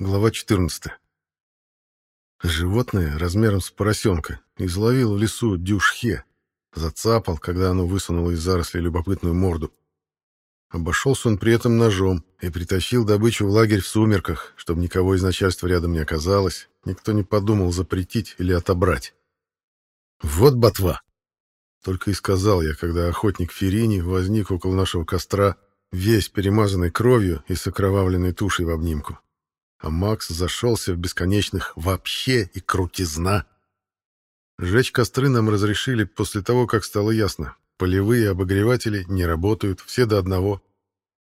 Глава 14. Животное размером с поросенка изловил в лесу дюшхе, зацапал, когда оно высунуло из заросли любопытную морду. Обошелся он при этом ножом и притащил добычу в лагерь в сумерках, чтобы никого из начальства рядом не оказалось, никто не подумал запретить или отобрать. «Вот ботва!» Только и сказал я, когда охотник Ферини возник около нашего костра, весь перемазанный кровью и с окровавленной тушей в обнимку а Макс зашелся в бесконечных «вообще» и «крутизна». Жечь костры нам разрешили после того, как стало ясно. Полевые обогреватели не работают, все до одного.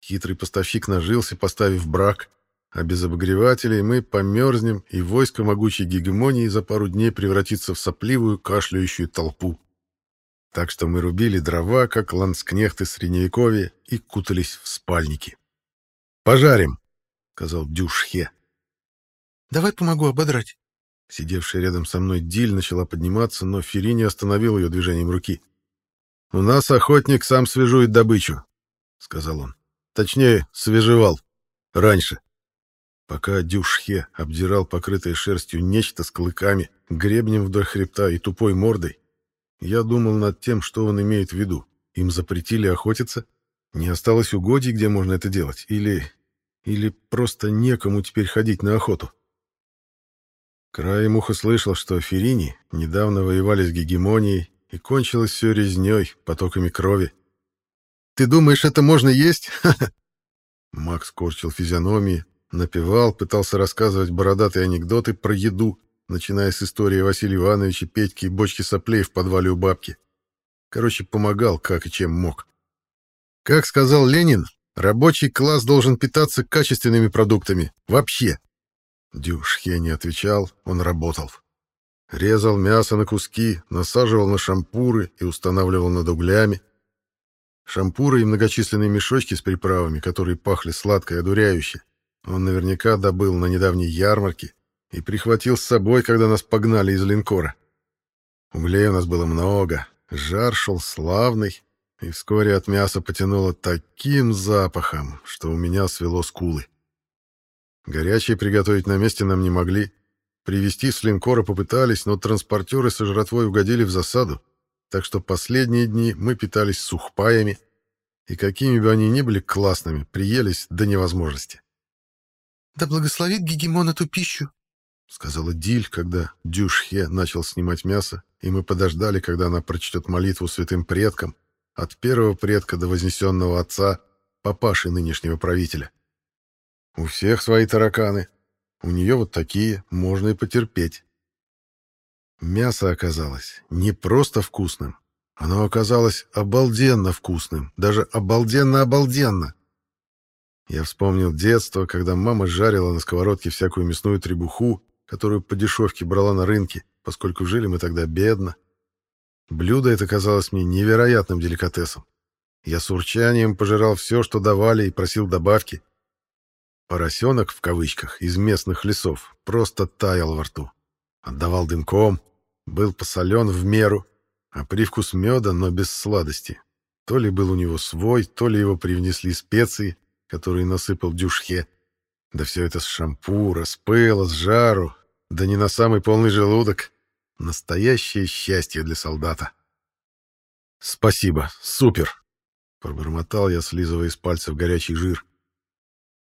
Хитрый поставщик нажился, поставив брак, а без обогревателей мы померзнем, и войско могучей гегемонии за пару дней превратится в сопливую, кашляющую толпу. Так что мы рубили дрова, как ланскнехты Средневековья, и кутались в спальники. «Пожарим!» — сказал Дюшхе. Давай помогу ободрать. Сидевшая рядом со мной Диль начала подниматься, но Ферини остановил ее движением руки. «У нас охотник сам свежует добычу», — сказал он. «Точнее, свежевал. Раньше». Пока Дюшхе обдирал покрытое шерстью нечто с клыками, гребнем вдоль хребта и тупой мордой, я думал над тем, что он имеет в виду. Им запретили охотиться? Не осталось угодий, где можно это делать? Или... или просто некому теперь ходить на охоту? Краем уха слышал, что Ферини недавно воевали с гегемонией, и кончилось все резней, потоками крови. «Ты думаешь, это можно есть?» Макс корчил физиономии, напевал, пытался рассказывать бородатые анекдоты про еду, начиная с истории Василия Ивановича, Петьки и бочки соплей в подвале у бабки. Короче, помогал, как и чем мог. Как сказал Ленин, рабочий класс должен питаться качественными продуктами. Вообще. Дюшхе не отвечал, он работал. Резал мясо на куски, насаживал на шампуры и устанавливал над углями. Шампуры и многочисленные мешочки с приправами, которые пахли сладко и одуряюще, он наверняка добыл на недавней ярмарке и прихватил с собой, когда нас погнали из линкора. Углей у нас было много, жар шел славный, и вскоре от мяса потянуло таким запахом, что у меня свело скулы. Горячее приготовить на месте нам не могли. Привезти с линкора попытались, но транспортеры со жратвой угодили в засаду, так что последние дни мы питались сухпаями, и какими бы они ни были классными, приелись до невозможности. «Да благословит Гегемон эту пищу», — сказала Диль, когда Дюшхе начал снимать мясо, и мы подождали, когда она прочтет молитву святым предкам, от первого предка до вознесенного отца, папаши нынешнего правителя. У всех свои тараканы. У нее вот такие, можно и потерпеть. Мясо оказалось не просто вкусным. Оно оказалось обалденно вкусным, даже обалденно-обалденно. Я вспомнил детство, когда мама жарила на сковородке всякую мясную требуху, которую по дешевке брала на рынке, поскольку жили мы тогда бедно. Блюдо это казалось мне невероятным деликатесом. Я с урчанием пожирал все, что давали, и просил добавки. Поросенок, в кавычках, из местных лесов просто таял во рту. Отдавал дымком, был посолен в меру, а привкус меда, но без сладости. То ли был у него свой, то ли его привнесли специи, которые насыпал дюшхе. Да все это с шампура, с пыла, с жару, да не на самый полный желудок. Настоящее счастье для солдата. «Спасибо, супер!» — пробормотал я, слизывая из пальцев горячий жир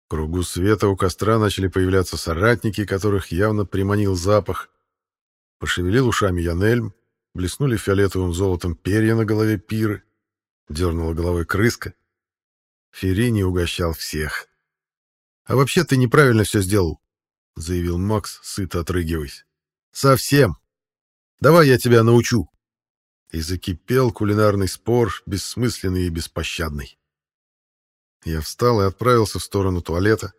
кругу света у костра начали появляться соратники, которых явно приманил запах. Пошевелил ушами Янельм, блеснули фиолетовым золотом перья на голове пиры, дернула головой крыска. Ферини угощал всех. «А вообще ты неправильно все сделал», — заявил Макс, сыто отрыгиваясь. «Совсем. Давай я тебя научу». И закипел кулинарный спор, бессмысленный и беспощадный. Я встал и отправился в сторону туалета,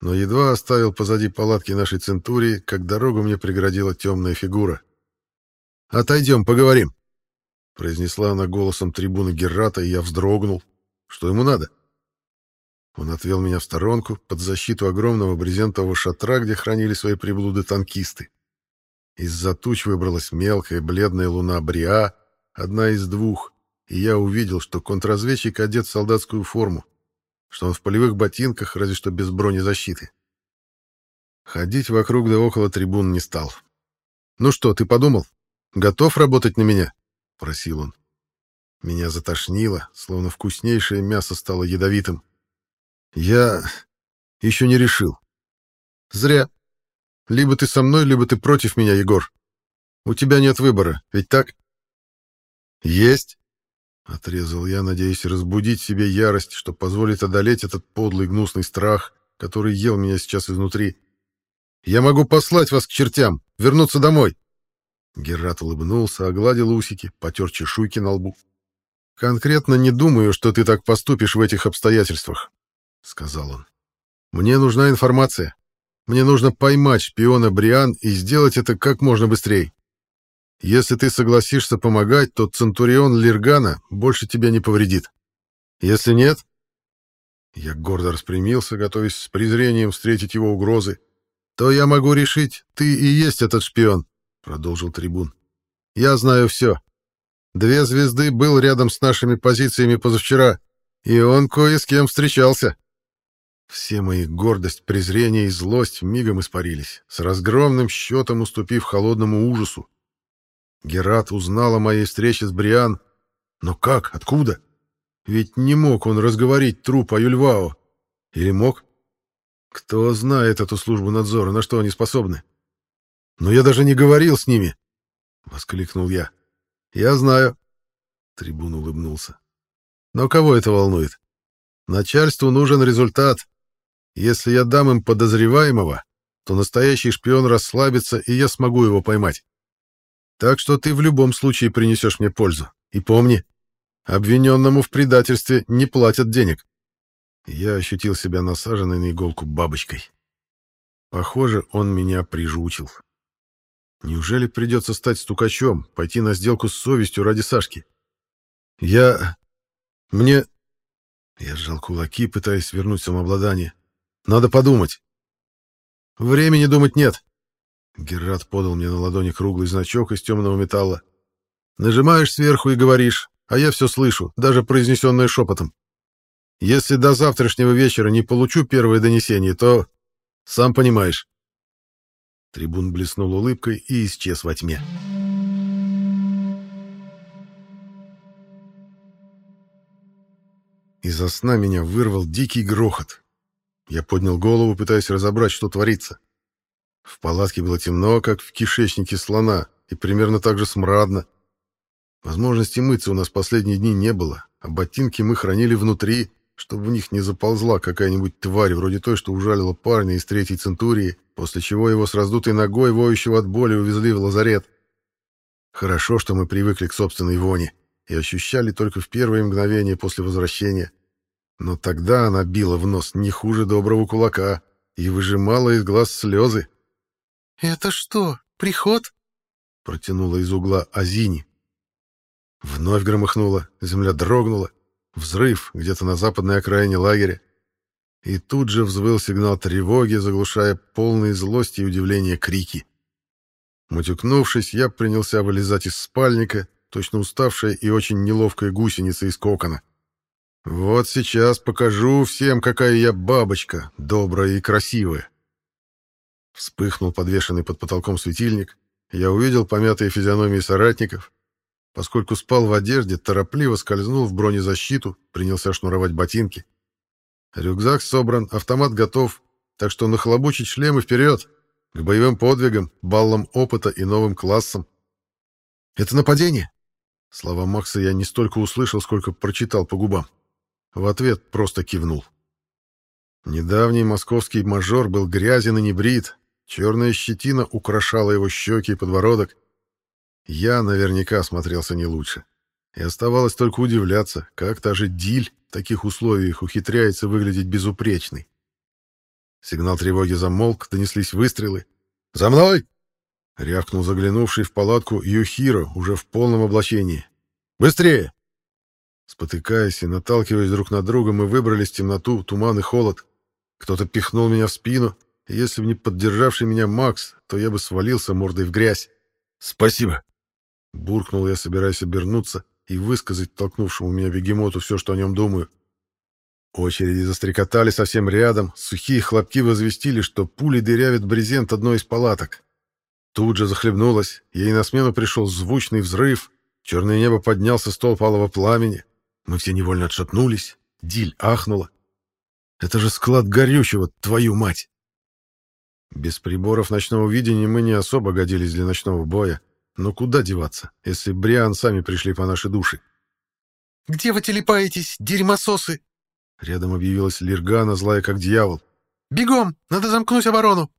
но едва оставил позади палатки нашей центурии, как дорогу мне преградила темная фигура. «Отойдем, поговорим», — произнесла она голосом трибуны Геррата, и я вздрогнул. «Что ему надо?» Он отвел меня в сторонку, под защиту огромного брезентового шатра, где хранили свои приблуды танкисты. Из-за туч выбралась мелкая бледная луна Бриа, одна из двух, и я увидел, что контрразведчик одет в солдатскую форму, что он в полевых ботинках, разве что без бронезащиты. Ходить вокруг да около трибун не стал. «Ну что, ты подумал? Готов работать на меня?» — просил он. Меня затошнило, словно вкуснейшее мясо стало ядовитым. «Я еще не решил. Зря. Либо ты со мной, либо ты против меня, Егор. У тебя нет выбора, ведь так?» «Есть!» — отрезал я, надеясь разбудить в себе ярость, что позволит одолеть этот подлый гнусный страх, который ел меня сейчас изнутри. «Я могу послать вас к чертям, вернуться домой!» Герат улыбнулся, огладил усики, потер чешуйки на лбу. «Конкретно не думаю, что ты так поступишь в этих обстоятельствах», — сказал он. «Мне нужна информация. Мне нужно поймать шпиона Бриан и сделать это как можно быстрее. Если ты согласишься помогать, то Центурион Лиргана больше тебя не повредит. Если нет...» Я гордо распрямился, готовясь с презрением встретить его угрозы. «То я могу решить, ты и есть этот шпион», — продолжил трибун. «Я знаю все. Две звезды был рядом с нашими позициями позавчера, и он кое с кем встречался». Все мои гордость, презрение и злость мигом испарились, с разгромным счетом уступив холодному ужасу. Герат узнал о моей встрече с Бриан. Но как? Откуда? Ведь не мог он разговорить труп о Юльвао. Или мог? Кто знает эту службу надзора, на что они способны? Но я даже не говорил с ними, — воскликнул я. Я знаю. Трибун улыбнулся. Но кого это волнует? Начальству нужен результат. Если я дам им подозреваемого, то настоящий шпион расслабится, и я смогу его поймать. Так что ты в любом случае принесешь мне пользу. И помни, обвиненному в предательстве не платят денег. Я ощутил себя насаженной на иголку бабочкой. Похоже, он меня прижучил. Неужели придется стать стукачом, пойти на сделку с совестью ради Сашки? Я... Мне... Я сжал кулаки, пытаясь вернуть самообладание. Надо подумать. Времени думать нет. Герат подал мне на ладони круглый значок из темного металла. Нажимаешь сверху и говоришь, а я все слышу, даже произнесенное шепотом. Если до завтрашнего вечера не получу первое донесение, то... Сам понимаешь. Трибун блеснул улыбкой и исчез во тьме. Из-за сна меня вырвал дикий грохот. Я поднял голову, пытаясь разобрать, что творится. В палатке было темно, как в кишечнике слона, и примерно так же смрадно. Возможности мыться у нас последние дни не было, а ботинки мы хранили внутри, чтобы в них не заползла какая-нибудь тварь, вроде той, что ужалила парня из третьей центурии, после чего его с раздутой ногой, воющего от боли, увезли в лазарет. Хорошо, что мы привыкли к собственной воне и ощущали только в первые мгновения после возвращения. Но тогда она била в нос не хуже доброго кулака и выжимала из глаз слезы. «Это что, приход?» — протянула из угла Азини. Вновь громыхнуло, земля дрогнула, Взрыв где-то на западной окраине лагеря. И тут же взвыл сигнал тревоги, заглушая полные злости и удивления крики. Мутюкнувшись, я принялся вылезать из спальника, точно уставшая и очень неловкая гусеница из кокона. Вот сейчас покажу всем, какая я бабочка, добрая и красивая. Вспыхнул подвешенный под потолком светильник. Я увидел помятые физиономии соратников, Поскольку спал в одежде, торопливо скользнул в бронезащиту, принялся шнуровать ботинки. Рюкзак собран, автомат готов, так что нахлобучить шлемы вперед, к боевым подвигам, баллам опыта и новым классам. «Это нападение?» Слова Макса я не столько услышал, сколько прочитал по губам. В ответ просто кивнул. Недавний московский мажор был грязен и небрит, черная щетина украшала его щеки и подбородок, я наверняка смотрелся не лучше. И оставалось только удивляться, как та же Диль в таких условиях ухитряется выглядеть безупречной. Сигнал тревоги замолк, донеслись выстрелы. «За мной!» — рявкнул заглянувший в палатку Юхиро уже в полном облачении. «Быстрее!» Спотыкаясь и наталкиваясь друг на друга, мы выбрались в темноту, туман и холод. Кто-то пихнул меня в спину, если бы не поддержавший меня Макс, то я бы свалился мордой в грязь. «Спасибо!» Буркнул я, собираясь обернуться и высказать толкнувшему меня бегемоту все, что о нем думаю. Очереди застрекотали совсем рядом, сухие хлопки возвестили, что пули дырявят брезент одной из палаток. Тут же захлебнулась, ей на смену пришел звучный взрыв, черное небо поднялся столб алого пламени. Мы все невольно отшатнулись, Диль ахнула. «Это же склад горючего, твою мать!» Без приборов ночного видения мы не особо годились для ночного боя, но куда деваться, если Бриан сами пришли по нашей душе? «Где вы телепаетесь, дерьмососы?» Рядом объявилась Лиргана, злая как дьявол. «Бегом! Надо замкнуть оборону!»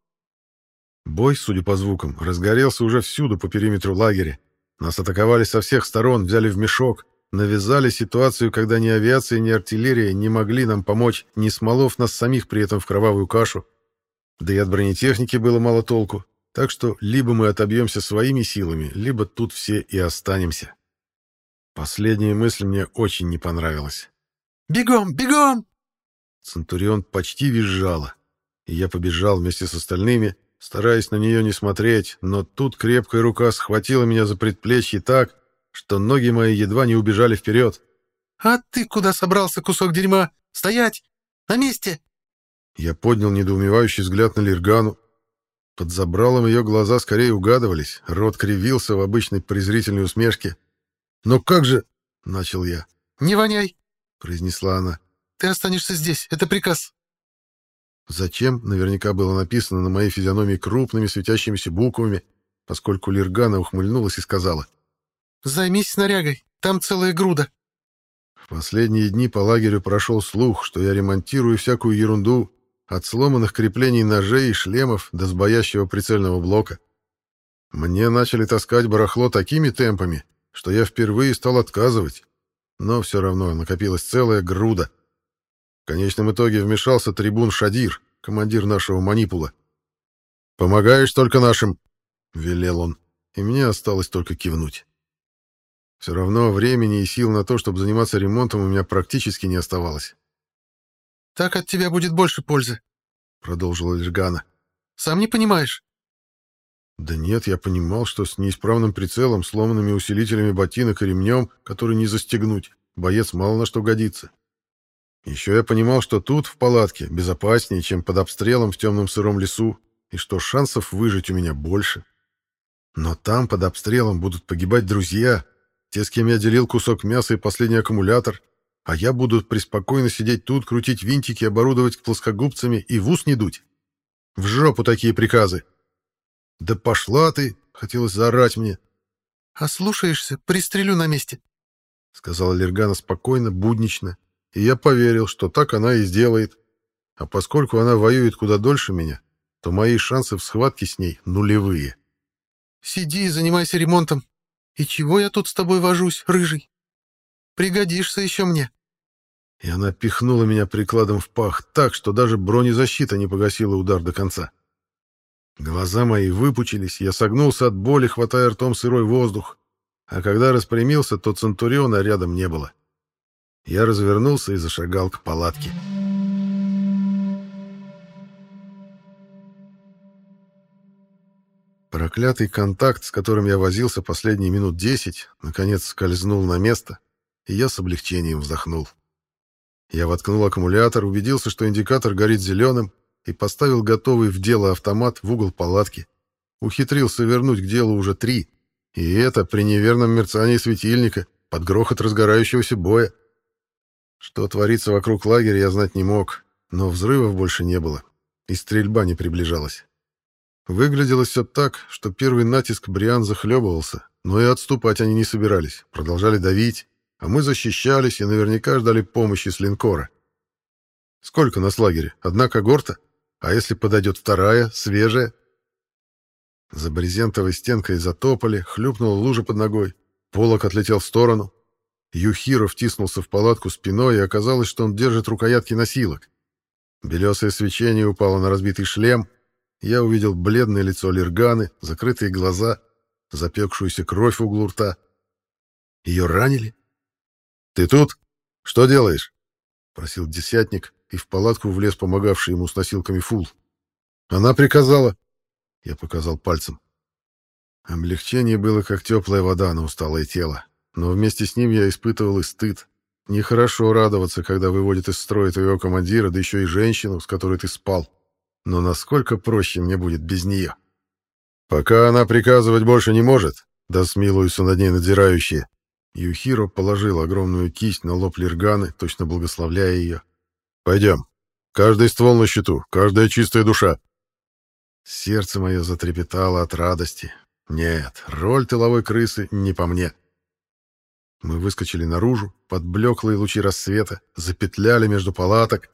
Бой, судя по звукам, разгорелся уже всюду по периметру лагеря. Нас атаковали со всех сторон, взяли в мешок, навязали ситуацию, когда ни авиация, ни артиллерия не могли нам помочь, не смолов нас самих при этом в кровавую кашу. Да и от бронетехники было мало толку, так что либо мы отобьемся своими силами, либо тут все и останемся. Последняя мысль мне очень не понравилась. «Бегом, бегом!» Центурион почти визжала, и я побежал вместе с остальными, стараясь на нее не смотреть, но тут крепкая рука схватила меня за предплечье так, что ноги мои едва не убежали вперед. «А ты куда собрался, кусок дерьма? Стоять! На месте!» Я поднял недоумевающий взгляд на Лиргану. Под забралом ее глаза скорее угадывались, рот кривился в обычной презрительной усмешке. «Но как же...» — начал я. «Не воняй!» — произнесла она. «Ты останешься здесь, это приказ!» Зачем, наверняка было написано на моей физиономии крупными светящимися буквами, поскольку Лиргана ухмыльнулась и сказала. «Займись снарягой, там целая груда». В последние дни по лагерю прошел слух, что я ремонтирую всякую ерунду, от сломанных креплений ножей и шлемов до сбоящего прицельного блока. Мне начали таскать барахло такими темпами, что я впервые стал отказывать, но все равно накопилась целая груда. В конечном итоге вмешался трибун Шадир, командир нашего манипула. «Помогаешь только нашим», — велел он, и мне осталось только кивнуть. Все равно времени и сил на то, чтобы заниматься ремонтом, у меня практически не оставалось. Так от тебя будет больше пользы, — продолжила Лергана. — Сам не понимаешь? Да нет, я понимал, что с неисправным прицелом, сломанными усилителями ботинок и ремнем, который не застегнуть, боец мало на что годится. Еще я понимал, что тут, в палатке, безопаснее, чем под обстрелом в темном сыром лесу, и что шансов выжить у меня больше. Но там, под обстрелом, будут погибать друзья, те, с кем я делил кусок мяса и последний аккумулятор, а я буду преспокойно сидеть тут, крутить винтики, оборудовать плоскогубцами и в ус не дуть. В жопу такие приказы. Да пошла ты, хотелось заорать мне. А слушаешься, пристрелю на месте, сказала Лергана спокойно, буднично, и я поверил, что так она и сделает. А поскольку она воюет куда дольше меня, то мои шансы в схватке с ней нулевые. Сиди и занимайся ремонтом. И чего я тут с тобой вожусь, рыжий? Пригодишься еще мне и она пихнула меня прикладом в пах так, что даже бронезащита не погасила удар до конца. Глаза мои выпучились, я согнулся от боли, хватая ртом сырой воздух, а когда распрямился, то Центуриона рядом не было. Я развернулся и зашагал к палатке. Проклятый контакт, с которым я возился последние минут десять, наконец скользнул на место, и я с облегчением вздохнул. Я воткнул аккумулятор, убедился, что индикатор горит зеленым, и поставил готовый в дело автомат в угол палатки. Ухитрился вернуть к делу уже три. И это при неверном мерцании светильника, под грохот разгорающегося боя. Что творится вокруг лагеря, я знать не мог, но взрывов больше не было, и стрельба не приближалась. Выглядело все так, что первый натиск Бриан захлебывался, но и отступать они не собирались, продолжали давить, а мы защищались и наверняка ждали помощи с линкора. Сколько нас в лагере? Одна когорта? А если подойдет вторая, свежая? За брезентовой стенкой затопали, хлюпнула лужа под ногой. Полок отлетел в сторону. Юхиро втиснулся в палатку спиной, и оказалось, что он держит рукоятки носилок. Белесое свечение упало на разбитый шлем. Я увидел бледное лицо Лерганы, закрытые глаза, запекшуюся кровь в углу рта. Ее ранили? «Ты тут? Что делаешь?» — просил десятник, и в палатку влез помогавший ему с носилками фул. «Она приказала...» — я показал пальцем. Облегчение было, как теплая вода на усталое тело, но вместе с ним я испытывал и стыд. Нехорошо радоваться, когда выводят из строя твоего командира, да еще и женщину, с которой ты спал. Но насколько проще мне будет без нее? Пока она приказывать больше не может, да смилуются над ней надзирающие. Юхиро положил огромную кисть на лоб Лирганы, точно благословляя ее. «Пойдем. Каждый ствол на счету, каждая чистая душа». Сердце мое затрепетало от радости. Нет, роль тыловой крысы не по мне. Мы выскочили наружу, под блеклые лучи рассвета, запетляли между палаток.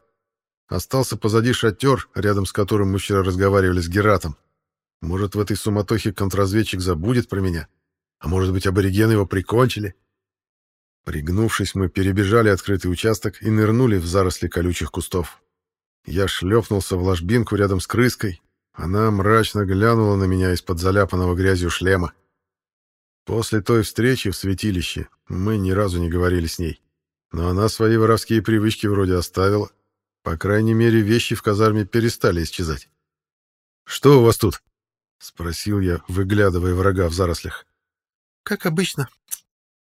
Остался позади шатер, рядом с которым мы вчера разговаривали с Гератом. Может, в этой суматохе контрразведчик забудет про меня? А может быть, аборигены его прикончили? Пригнувшись, мы перебежали открытый участок и нырнули в заросли колючих кустов. Я шлепнулся в ложбинку рядом с крыской. Она мрачно глянула на меня из-под заляпанного грязью шлема. После той встречи в святилище мы ни разу не говорили с ней. Но она свои воровские привычки вроде оставила. По крайней мере, вещи в казарме перестали исчезать. «Что у вас тут?» — спросил я, выглядывая врага в зарослях. «Как обычно».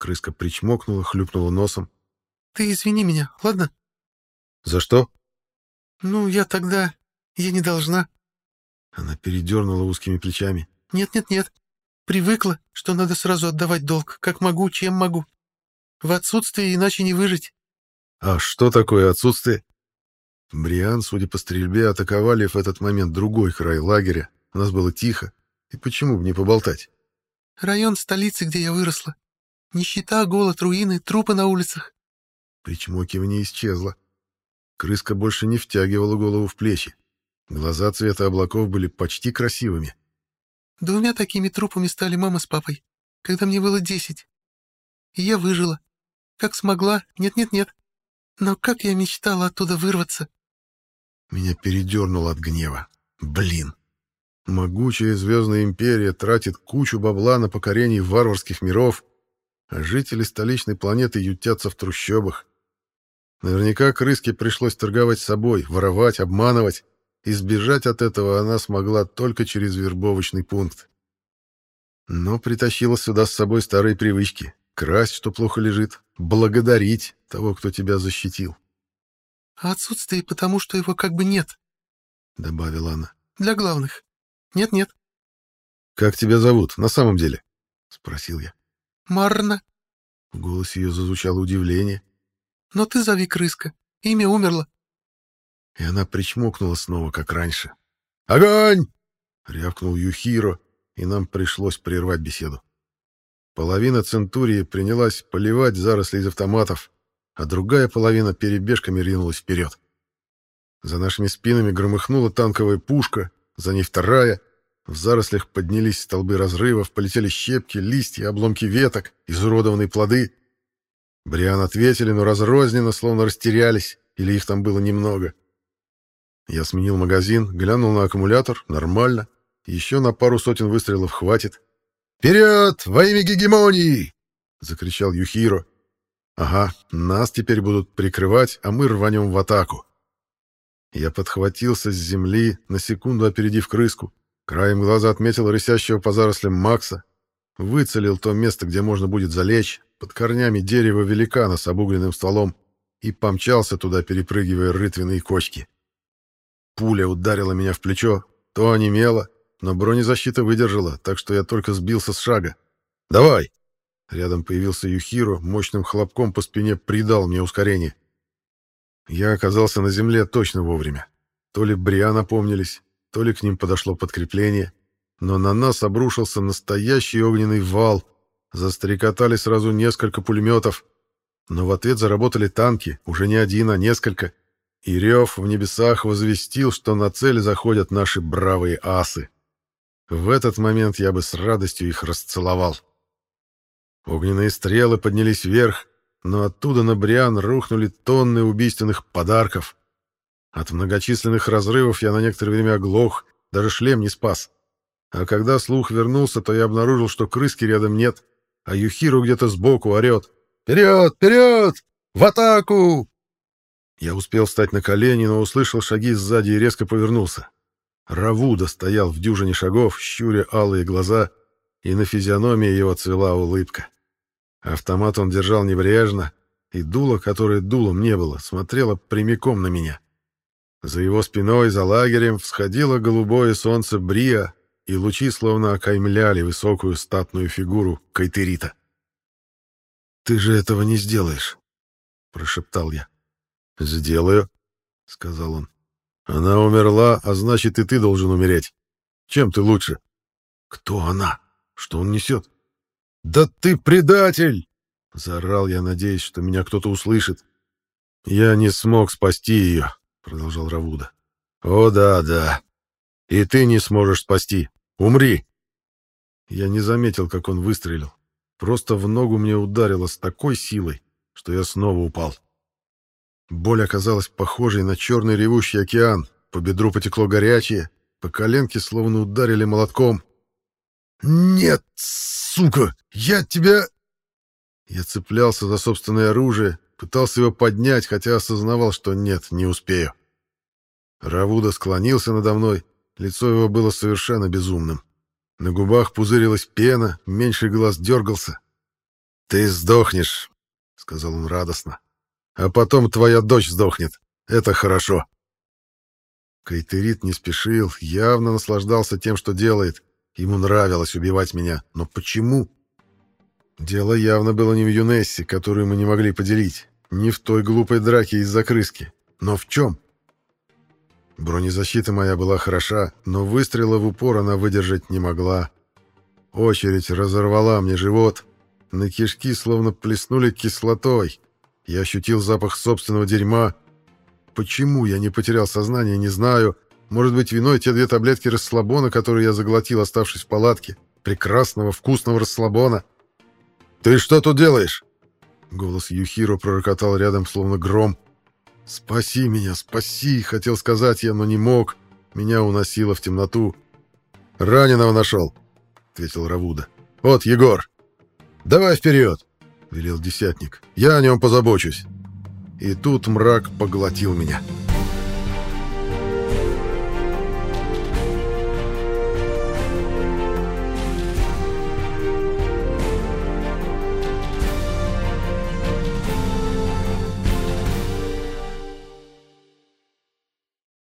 Крыска причмокнула, хлюпнула носом. «Ты извини меня, ладно?» «За что?» «Ну, я тогда... Я не должна». Она передернула узкими плечами. «Нет-нет-нет. Привыкла, что надо сразу отдавать долг, как могу, чем могу. В отсутствие иначе не выжить». «А что такое отсутствие?» Бриан, судя по стрельбе, атаковали в этот момент другой край лагеря. У нас было тихо. И почему бы не поболтать? «Район столицы, где я выросла. Нищета, голод, руины, трупы на улицах». Причмокивание исчезло. Крыска больше не втягивала голову в плечи. Глаза цвета облаков были почти красивыми. Двумя такими трупами стали мама с папой, когда мне было десять. И я выжила. Как смогла, нет-нет-нет. Но как я мечтала оттуда вырваться. Меня передернуло от гнева. Блин. Могучая звездная империя тратит кучу бабла на покорение варварских миров, а жители столичной планеты ютятся в трущобах. Наверняка крыске пришлось торговать собой, воровать, обманывать. Избежать от этого она смогла только через вербовочный пункт. Но притащила сюда с собой старые привычки. Красть, что плохо лежит, благодарить того, кто тебя защитил. — А отсутствие потому, что его как бы нет, — добавила она. — Для главных. Нет-нет. — Как тебя зовут на самом деле? — спросил я. — Марна. В голосе ее зазвучало удивление. — Но ты зови крыска. Имя умерло. И она причмокнула снова, как раньше. «Огонь!» — рявкнул Юхиро, и нам пришлось прервать беседу. Половина Центурии принялась поливать заросли из автоматов, а другая половина перебежками ринулась вперед. За нашими спинами громыхнула танковая пушка, за ней вторая. В зарослях поднялись столбы разрывов, полетели щепки, листья, обломки веток, изуродованные плоды. Бриан ответили, но разрозненно, словно растерялись, или их там было немного. Я сменил магазин, глянул на аккумулятор, нормально. Еще на пару сотен выстрелов хватит. «Вперед! Во имя гегемонии!» — закричал Юхиро. «Ага, нас теперь будут прикрывать, а мы рванем в атаку». Я подхватился с земли, на секунду опередив крыску. Краем глаза отметил рысящего по зарослям Макса. Выцелил то место, где можно будет залечь, под корнями дерева великана с обугленным стволом, и помчался туда, перепрыгивая рытвенные кочки. Пуля ударила меня в плечо, то онемело, но бронезащита выдержала, так что я только сбился с шага. «Давай!» Рядом появился Юхиро, мощным хлопком по спине придал мне ускорение. Я оказался на земле точно вовремя. То ли Бриа напомнились, то ли к ним подошло подкрепление, но на нас обрушился настоящий огненный вал. Застрекотали сразу несколько пулеметов, но в ответ заработали танки, уже не один, а несколько, и рев в небесах возвестил, что на цель заходят наши бравые асы. В этот момент я бы с радостью их расцеловал. Огненные стрелы поднялись вверх, но оттуда на Бриан рухнули тонны убийственных подарков. От многочисленных разрывов я на некоторое время оглох, даже шлем не спас. А когда слух вернулся, то я обнаружил, что крыски рядом нет, а Юхиру где-то сбоку орет. «Вперед! Вперед! В атаку!» Я успел встать на колени, но услышал шаги сзади и резко повернулся. Равуда стоял в дюжине шагов, щуря алые глаза, и на физиономии его цвела улыбка. Автомат он держал небрежно, и дуло, которое дулом не было, смотрело прямиком на меня. За его спиной, за лагерем, всходило голубое солнце Брия, и лучи словно окаймляли высокую статную фигуру Кайтерита. «Ты же этого не сделаешь», — прошептал я. «Сделаю», — сказал он. «Она умерла, а значит, и ты должен умереть. Чем ты лучше?» «Кто она? Что он несет?» «Да ты предатель!» — заорал я, надеясь, что меня кто-то услышит. «Я не смог спасти ее», — продолжал Равуда. «О да, да. И ты не сможешь спасти. Умри!» Я не заметил, как он выстрелил. Просто в ногу мне ударило с такой силой, что я снова упал. Боль оказалась похожей на черный ревущий океан. По бедру потекло горячее, по коленке словно ударили молотком. «Нет, сука! Я тебя...» Я цеплялся за собственное оружие, пытался его поднять, хотя осознавал, что нет, не успею. Равуда склонился надо мной, лицо его было совершенно безумным. На губах пузырилась пена, меньший глаз дергался. «Ты сдохнешь», — сказал он радостно. «А потом твоя дочь сдохнет. Это хорошо». Кайтерит не спешил, явно наслаждался тем, что делает. Ему нравилось убивать меня. Но почему? Дело явно было не в Юнессе, которую мы не могли поделить, не в той глупой драке из-за крыски. Но в чем? Бронезащита моя была хороша, но выстрела в упор она выдержать не могла. Очередь разорвала мне живот. На кишки словно плеснули кислотой. Я ощутил запах собственного дерьма. Почему я не потерял сознание, не знаю. Может быть, виной те две таблетки расслабона, которые я заглотил, оставшись в палатке. Прекрасного, вкусного расслабона. «Ты что тут делаешь?» Голос Юхиро пророкотал рядом, словно гром. «Спаси меня, спаси!» — хотел сказать я, но не мог. Меня уносило в темноту. «Раненого нашел!» — ответил Равуда. «Вот, Егор!» «Давай вперед!» — велел десятник. «Я о нем позабочусь!» И тут мрак поглотил меня. «Я...»